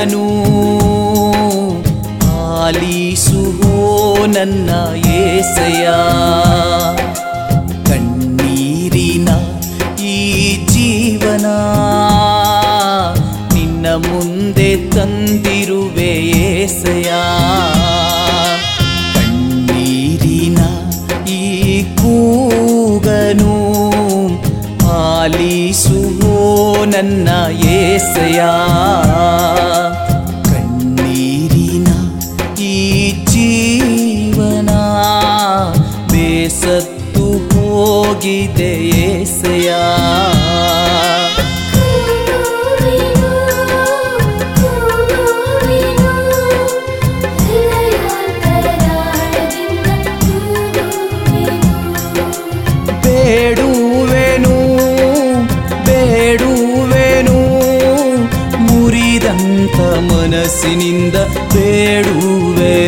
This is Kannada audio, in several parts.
ಕೂಗನು ಆಲಿಸುವೋ ನನ್ನ ಏಸಯ ಕಣ್ಣೀರಿನ ಈ ಜೀವನ ನಿನ್ನ ಮುಂದೆ ತಂದಿರುವೆ ಏಸಯ ಕಣ್ಣೀರಿನ ಈ ಕೂಗನು ಆಲಿಸುವೋ ನನ್ನ ಏಸಯ ಮುರಿದಂತ ಮನಸ್ಸಿನಿಂದ ಬೇಡುವೆನು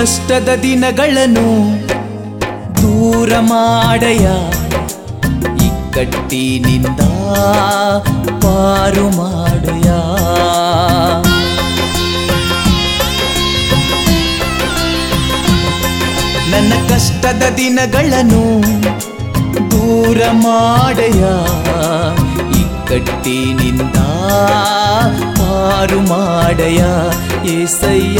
ಕಷ್ಟದ ದಿನಗಳನ್ನು ದೂರ ಮಾಡಯ. ಇಕ್ಕಟ್ಟಿನಿಂದ ಪಾರು ಮಾಡಯ. ನನ್ನ ಕಷ್ಟದ ದಿನಗಳನ್ನು ದೂರ ಮಾಡಯ. ಇಕ್ಕಟ್ಟಿನಿಂದ ಪಾರು ಮಾಡಯ ಏಸಯ್ಯ.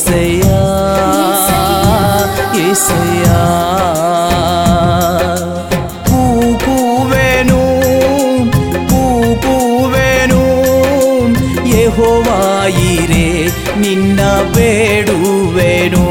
ಏಸಯ್ಯ ಏಸಯ್ಯ ಕೂಗುವೆನು ಕೂಗುವೆನು ಯೆಹೋವಾಯಿರೇ ನಿನ್ನ ಬೇಡುವೆನು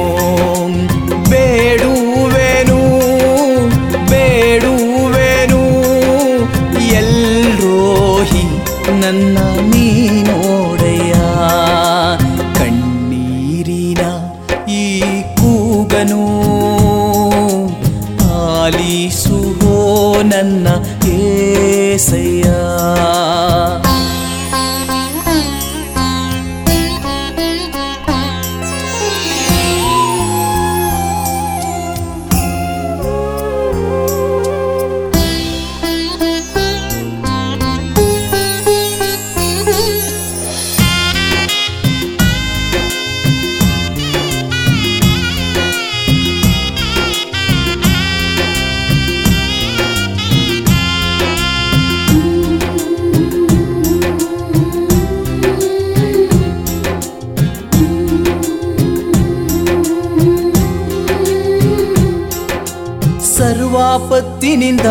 ಸರ್ವಾಪತ್ತಿನಿಂದ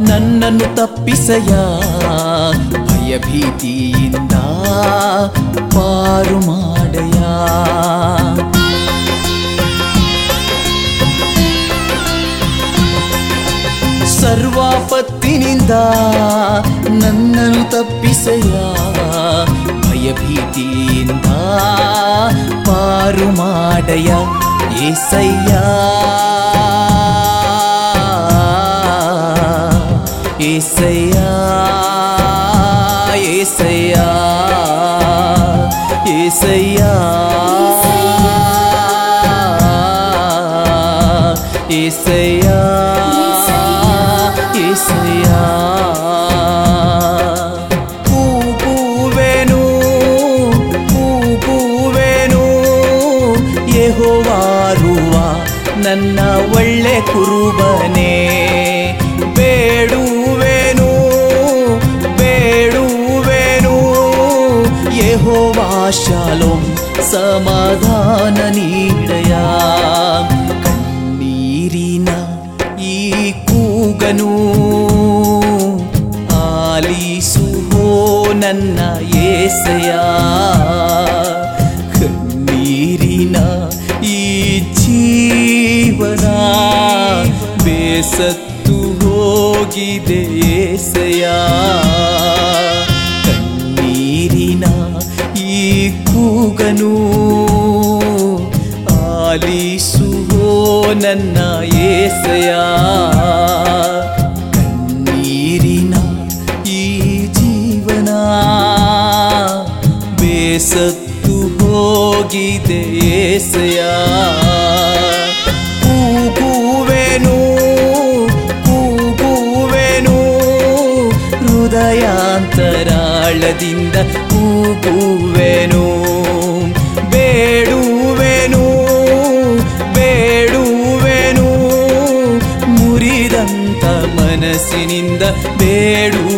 ನನ್ನನ್ನು ತಪ್ಪಿಸಯ ಭಯಭೀತಿಯಿಂದ ಪಾರು ಮಾಡಯ ಸರ್ವಾಪತ್ತಿನಿಂದ ನನ್ನನ್ನು ತಪ್ಪಿಸಯ ಭಯಭೀತಿಯಿಂದ ಭಯ ಭೀತಿಯಿಂದ ಪಾರು ಮಾಡಯ ಏಸಯ್ಯ. ಏಸಯ್ಯ ಏಸಯ್ಯ ಏಸಯ್ಯ ಏಸಯ್ಯ ಏಸಯ್ಯ ಕೂಗುವೆನು ಕೂಗುವೆನು ಯೆಹೋವಾರುವ ನನ್ನ ಒಳ್ಳೆ ಕುರುಬನೇ ಶಾಲೋಮ್ ಸಮಾಧಾನ ನೀಡಯ. ಕಣ್ಣೀರಿನ ಈ ಕೂಗನು ಆಲಿಸುಹೋ ನನ್ನ ಏಸೆಯ ಕಣ್ಣೀರಿನ ಈ ಜೀವನ ಬೇಸತ್ತು ಹೋಗಿದೆ ಏಸೆಯ ಕೂಗನು ಆಲಿಸುವೋ ನನ್ನ ಏಸೆಯ ನೀರಿನ ಈ ಜೀವನ ಬೇಸತ್ತು ಹೋಗಿದೆ ಏಸೆಯ ಕೂಗುವೆನು ಕೂಗುವೆನು ಹೃದಯಾಂತರಾಳದಿಂದ ಕೂಗುವೆನು. 月如